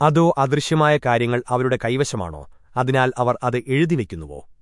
അതോ അദൃശ്യമായ കാര്യങ്ങൾ അവരുടെ കൈവശമാണോ? അതിനാൽ അവർ അത് എഴുതിവെക്കുന്നുവോ